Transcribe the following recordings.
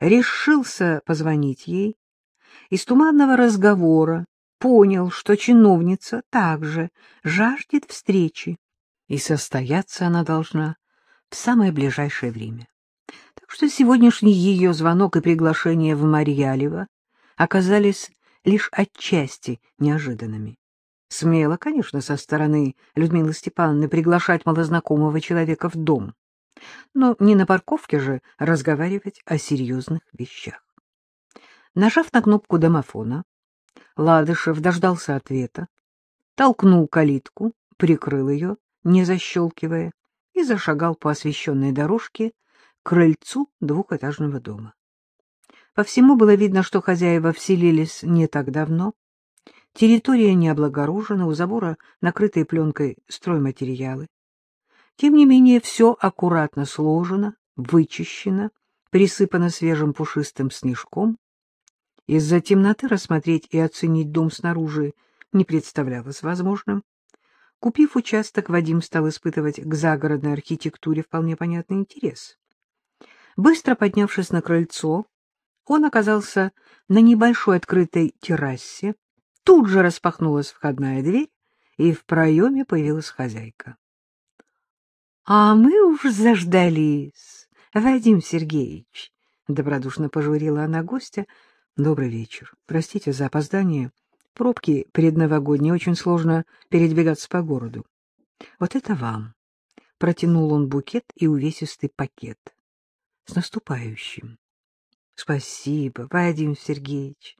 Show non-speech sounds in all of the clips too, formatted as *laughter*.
решился позвонить ей. Из туманного разговора понял, что чиновница также жаждет встречи, и состояться она должна в самое ближайшее время. Так что сегодняшний ее звонок и приглашение в Марьялево оказались лишь отчасти неожиданными. Смело, конечно, со стороны Людмилы Степановны приглашать малознакомого человека в дом, но не на парковке же разговаривать о серьезных вещах. Нажав на кнопку домофона, Ладышев дождался ответа, толкнул калитку, прикрыл ее, не защелкивая, и зашагал по освещенной дорожке к крыльцу двухэтажного дома. По всему было видно, что хозяева вселились не так давно. Территория не облагорожена, у забора накрытые пленкой стройматериалы. Тем не менее, все аккуратно сложено, вычищено, присыпано свежим пушистым снежком. Из-за темноты рассмотреть и оценить дом снаружи не представлялось возможным. Купив участок, Вадим стал испытывать к загородной архитектуре вполне понятный интерес. Быстро поднявшись на крыльцо, он оказался на небольшой открытой террасе. Тут же распахнулась входная дверь, и в проеме появилась хозяйка. — А мы уж заждались, Вадим Сергеевич, — добродушно пожурила она гостя. — Добрый вечер. Простите за опоздание. Пробки предновогодние, очень сложно передвигаться по городу. Вот это вам. Протянул он букет и увесистый пакет. С наступающим. Спасибо, Вадим Сергеевич.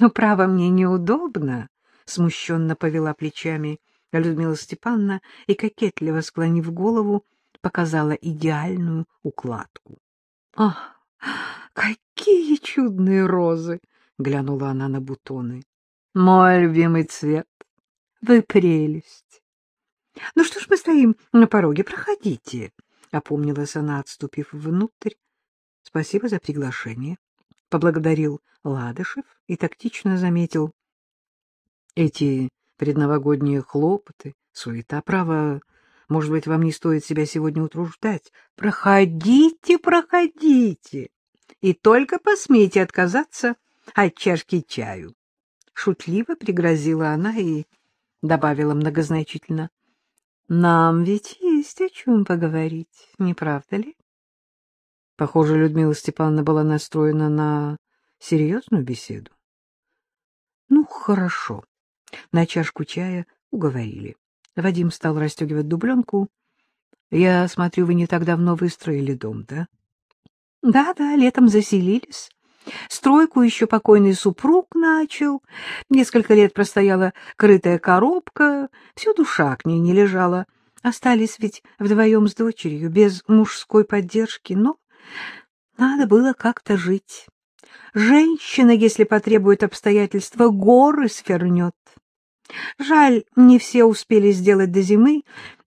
Но, право, мне неудобно, смущенно повела плечами Людмила Степановна и, кокетливо склонив голову, показала идеальную укладку. — Ах, какие чудные розы! — глянула она на бутоны. — Мой любимый цвет. Вы прелесть. — Ну что ж мы стоим на пороге? Проходите, — опомнилась она, отступив внутрь. — Спасибо за приглашение, — поблагодарил Ладышев и тактично заметил. — Эти предновогодние хлопоты, суета, право, может быть, вам не стоит себя сегодня утруждать. Проходите, проходите, и только посмейте отказаться от чашки чаю. Шутливо пригрозила она и добавила многозначительно. — Нам ведь есть о чем поговорить, не правда ли? Похоже, Людмила Степановна была настроена на серьезную беседу. — Ну, хорошо. На чашку чая уговорили. Вадим стал расстегивать дубленку. — Я смотрю, вы не так давно выстроили дом, да? Да, — Да-да, летом заселились. Стройку еще покойный супруг начал. Несколько лет простояла крытая коробка, всю душа к ней не лежала. Остались ведь вдвоем с дочерью, без мужской поддержки, но надо было как-то жить. Женщина, если потребует обстоятельства, горы свернет. Жаль, не все успели сделать до зимы,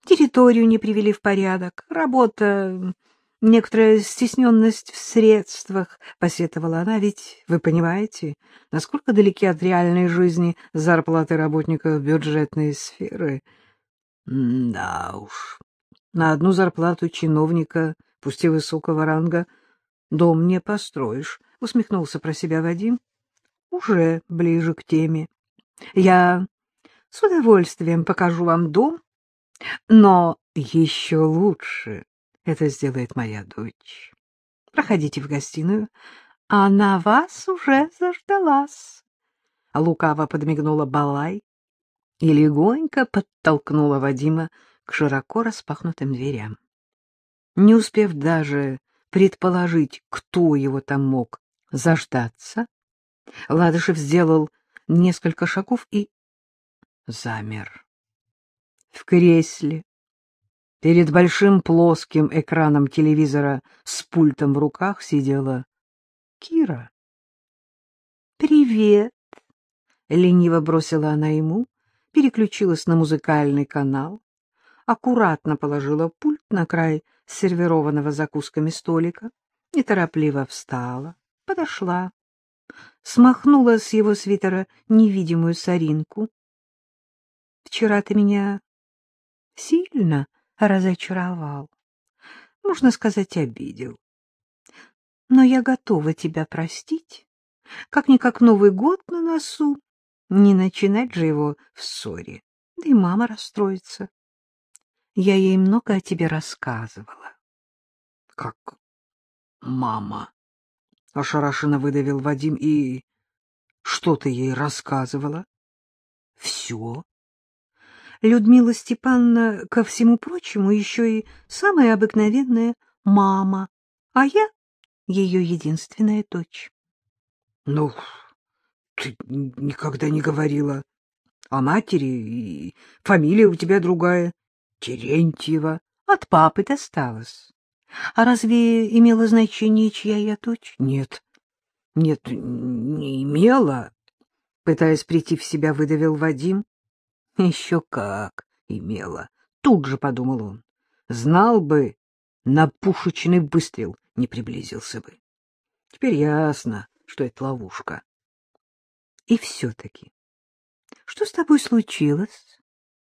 территорию не привели в порядок, работа некоторая стесненность в средствах, — посетовала она, — ведь вы понимаете, насколько далеки от реальной жизни зарплаты работников бюджетной сферы. — Да уж, на одну зарплату чиновника, пусть и высокого ранга, дом не построишь, — усмехнулся про себя Вадим. — Уже ближе к теме. Я с удовольствием покажу вам дом, но еще лучше это сделает моя дочь. Проходите в гостиную. Она вас уже заждалась. Лукаво подмигнула Балай и легонько подтолкнула Вадима к широко распахнутым дверям. Не успев даже предположить, кто его там мог заждаться, Ладышев сделал несколько шагов и замер. В кресле, Перед большим плоским экраном телевизора с пультом в руках сидела Кира. «Привет!» — лениво бросила она ему, переключилась на музыкальный канал, аккуратно положила пульт на край сервированного закусками столика, неторопливо встала, подошла, смахнула с его свитера невидимую соринку. — Вчера ты меня сильно разочаровал. Можно сказать, обидел. Но я готова тебя простить. Как-никак Новый год на носу. Не начинать же его в ссоре. Да и мама расстроится. Я ей много о тебе рассказывала. — Как мама? — ошарашенно выдавил Вадим. — И что ты ей рассказывала? — Все. Людмила Степановна, ко всему прочему, еще и самая обыкновенная мама, а я ее единственная дочь. — Ну, ты никогда не говорила о матери, и фамилия у тебя другая, Терентьева. От папы досталось. А разве имело значение, чья я дочь? Нет, нет, не имела. Пытаясь прийти в себя, выдавил Вадим. Еще как имела. Тут же подумал он. Знал бы, на пушечный выстрел не приблизился бы. Теперь ясно, что это ловушка. И все-таки, что с тобой случилось?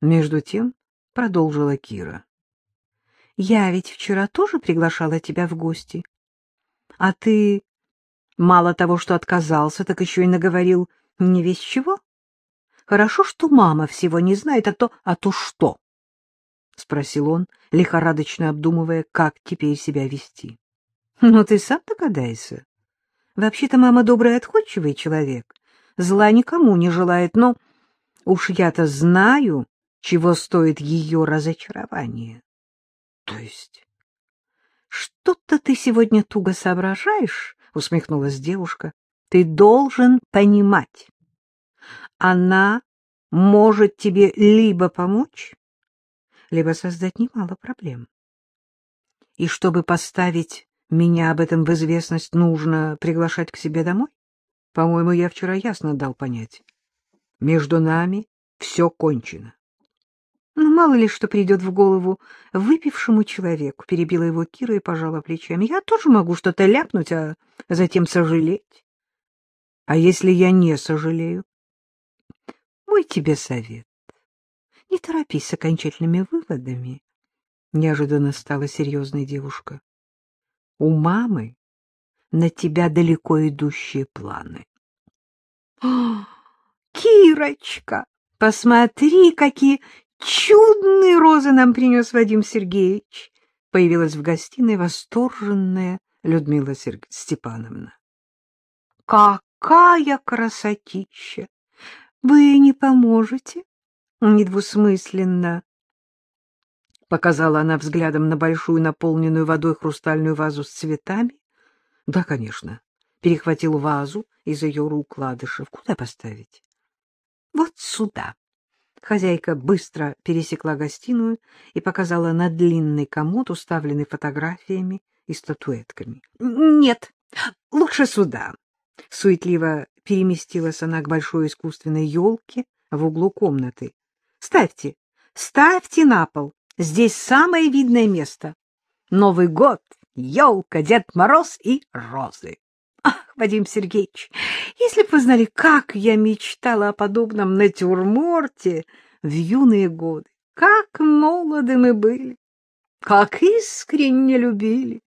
Между тем продолжила Кира. Я ведь вчера тоже приглашала тебя в гости. А ты мало того, что отказался, так еще и наговорил не весь чего. Хорошо, что мама всего не знает, а то, а то что? — спросил он, лихорадочно обдумывая, как теперь себя вести. — Ну, ты сам догадайся. Вообще-то мама добрый отходчивый человек, зла никому не желает, но уж я-то знаю, чего стоит ее разочарование. — То есть? — Что-то ты сегодня туго соображаешь, — усмехнулась девушка. — Ты должен понимать. Она может тебе либо помочь, либо создать немало проблем. И чтобы поставить меня об этом в известность, нужно приглашать к себе домой? По-моему, я вчера ясно дал понять. Между нами все кончено. Ну, мало ли что придет в голову выпившему человеку, перебила его Кира и пожала плечами. Я тоже могу что-то ляпнуть, а затем сожалеть. А если я не сожалею? Мой тебе совет. Не торопись с окончательными выводами. Неожиданно стала серьезной девушка. У мамы на тебя далеко идущие планы. *gasps* — Кирочка, посмотри, какие чудные розы нам принес Вадим Сергеевич! Появилась в гостиной восторженная Людмила. Степановна. — Какая красотища! Вы не поможете? Недвусмысленно. Показала она взглядом на большую наполненную водой хрустальную вазу с цветами. — Да, конечно. Перехватил вазу из ее рук Ладышев. Куда поставить? — Вот сюда. Хозяйка быстро пересекла гостиную и показала на длинный комод, уставленный фотографиями и статуэтками. — Нет, лучше сюда. Суетливо переместилась она к большой искусственной елке в углу комнаты. — Ставьте, ставьте на пол. Здесь самое видное место. Новый год, елка, Дед Мороз и розы. Ах, Вадим Сергеевич, если бы вы знали, как я мечтала о подобном натюрморте в юные годы, как молоды мы были, как искренне любили,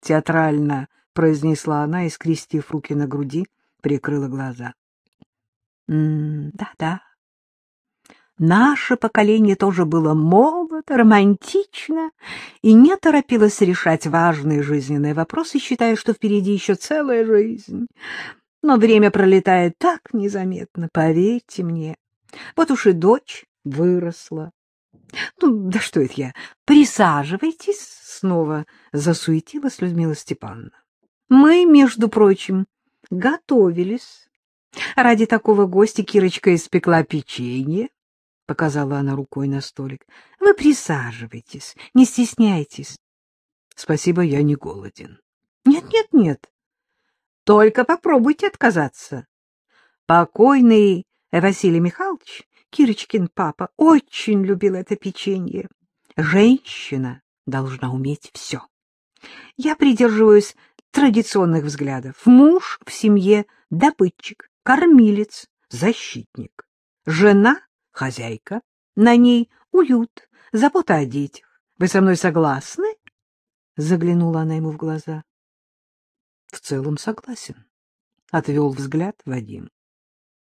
театрально произнесла она и, скрестив руки на груди, прикрыла глаза. Да-да. Наше поколение тоже было молодо, романтично и не торопилось решать важные жизненные вопросы, считая, что впереди еще целая жизнь. Но время пролетает так незаметно, поверьте мне. Вот уж и дочь выросла. Ну, да что это я? Присаживайтесь, снова засуетилась Людмила Степановна. Мы, между прочим, готовились. Ради такого гостя Кирочка испекла печенье, — показала она рукой на столик. — Вы присаживайтесь, не стесняйтесь. — Спасибо, я не голоден. Нет, нет, нет. Только попробуйте отказаться. Покойный Василий Михайлович, Кирочкин папа, очень любил это печенье. Женщина должна уметь все. Я придерживаюсь традиционных взглядов. Муж в семье — добытчик, кормилец, защитник. Жена — хозяйка, на ней уют, забота о детях. Вы со мной согласны? Заглянула она ему в глаза. в целом согласен. Отвел взгляд Вадим.